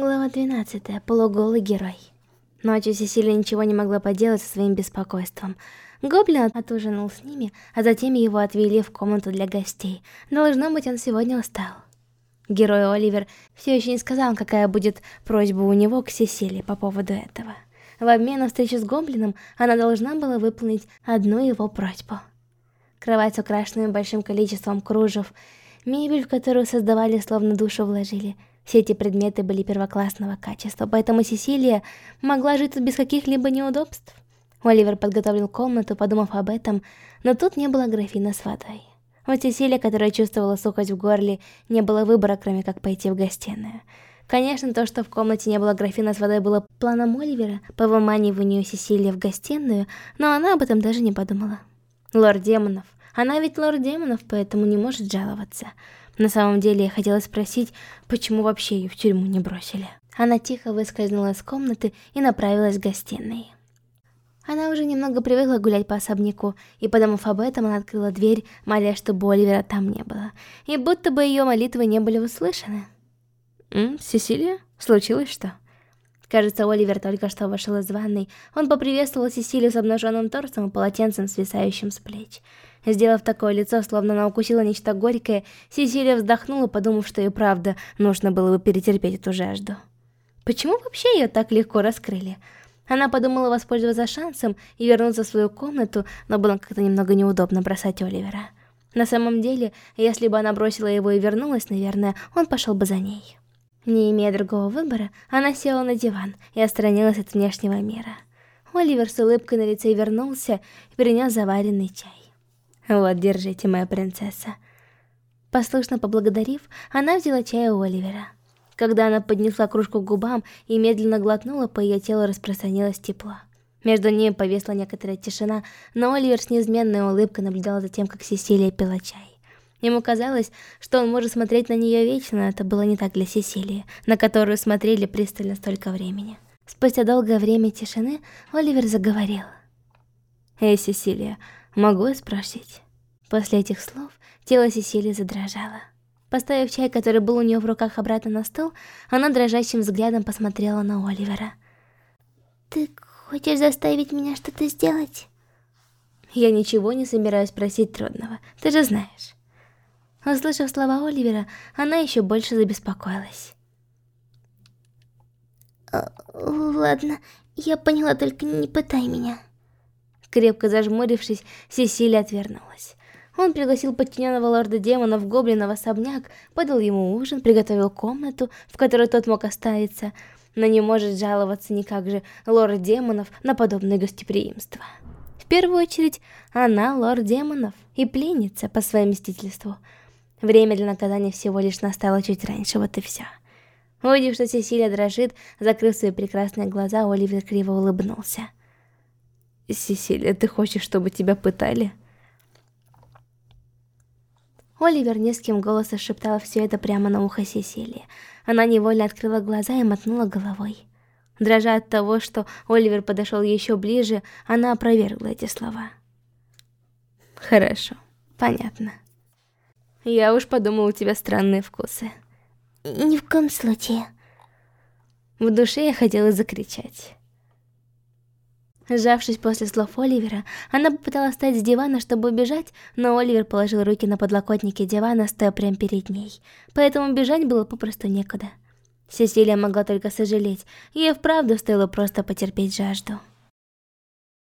Глава 12. Полуголый герой. Ночью Сесилия ничего не могла поделать со своим беспокойством. Гоблин отужинал с ними, а затем его отвели в комнату для гостей. Должно быть, он сегодня устал. Герой Оливер все еще не сказал, какая будет просьба у него к Сесилии по поводу этого. В обмен на встречу с Гоблином, она должна была выполнить одну его просьбу. Кровать, украшенная большим количеством кружев, мебель, в которую создавали, словно душу вложили – все эти предметы были первоклассного качества, поэтому Сесилия могла жить тут без каких-либо неудобств. Оливер подготовил комнату, подумав об этом, но тут не было графина с водой. У Сесилии, которая чувствовала сухость в горле, не было выбора, кроме как пойти в гостиную. Конечно, то, что в комнате не было графина с водой, было планом Оливера по выманиванию Сесилии в гостиную, но она об этом даже не подумала. Лорд Демонов. Она ведь лорд Демонов, поэтому не может жаловаться. На самом деле я хотела спросить, почему вообще ее в тюрьму не бросили. Она тихо выскользнула из комнаты и направилась в гостиной. Она уже немного привыкла гулять по особняку, и подумав об этом, она открыла дверь, моля, чтобы Оливера там не было. И будто бы ее молитвы не были услышаны. «М, Сесилия? Случилось что?» Кажется, Оливер только что вышел из ванной. Он поприветствовал Сесилию с обнаженным торсом и полотенцем, свисающим с плеч. Сделав такое лицо, словно она укусила нечто горькое, Сесилия вздохнула, подумав, что и правда нужно было бы перетерпеть эту жажду. Почему вообще ее так легко раскрыли? Она подумала воспользоваться шансом и вернуться в свою комнату, но было как-то немного неудобно бросать Оливера. На самом деле, если бы она бросила его и вернулась, наверное, он пошел бы за ней. Не имея другого выбора, она села на диван и отстранилась от внешнего мира. Оливер с улыбкой на лице вернулся и принес заваренный чай. «Вот, держите, моя принцесса». Послушно поблагодарив, она взяла чай у Оливера. Когда она поднесла кружку к губам и медленно глотнула, по ее телу распространилось тепло. Между ними повесла некоторая тишина, но Оливер с неизменной улыбкой наблюдал за тем, как Сесилия пила чай. Ему казалось, что он может смотреть на нее вечно, но это было не так для Сесилии, на которую смотрели пристально столько времени. Спустя долгое время тишины Оливер заговорил. «Эй, Сесилия, Могу я спросить? После этих слов тело Сесилии задрожало. Поставив чай, который был у нее в руках, обратно на стол, она дрожащим взглядом посмотрела на Оливера. «Ты хочешь заставить меня что-то сделать?» «Я ничего не собираюсь просить трудного, ты же знаешь». Услышав слова Оливера, она еще больше забеспокоилась. «Ладно, я поняла, только не пытай меня». Крепко зажмурившись, Сесилия отвернулась. Он пригласил подчиненного лорда демонов Гоблина в особняк, подал ему ужин, приготовил комнату, в которой тот мог оставиться, но не может жаловаться никак же лорд демонов на подобное гостеприимство. В первую очередь, она лорд демонов и пленница по своему мстительству. Время для наказания всего лишь настало чуть раньше, вот и все. Увидев, что Сесилия дрожит, закрыв свои прекрасные глаза, Оливер криво улыбнулся. Сесилия, ты хочешь, чтобы тебя пытали? Оливер низким голосом шептала все это прямо на ухо Сесилии. Она невольно открыла глаза и мотнула головой. Дрожа от того, что Оливер подошел еще ближе, она опровергла эти слова. Хорошо, понятно. Я уж подумал, у тебя странные вкусы. Ни в коем случае. В душе я хотела закричать. Сжавшись после слов Оливера, она попыталась встать с дивана, чтобы убежать, но Оливер положил руки на подлокотники дивана, стоя прямо перед ней. Поэтому бежать было попросту некуда. Сесилия могла только сожалеть, ей вправду стоило просто потерпеть жажду.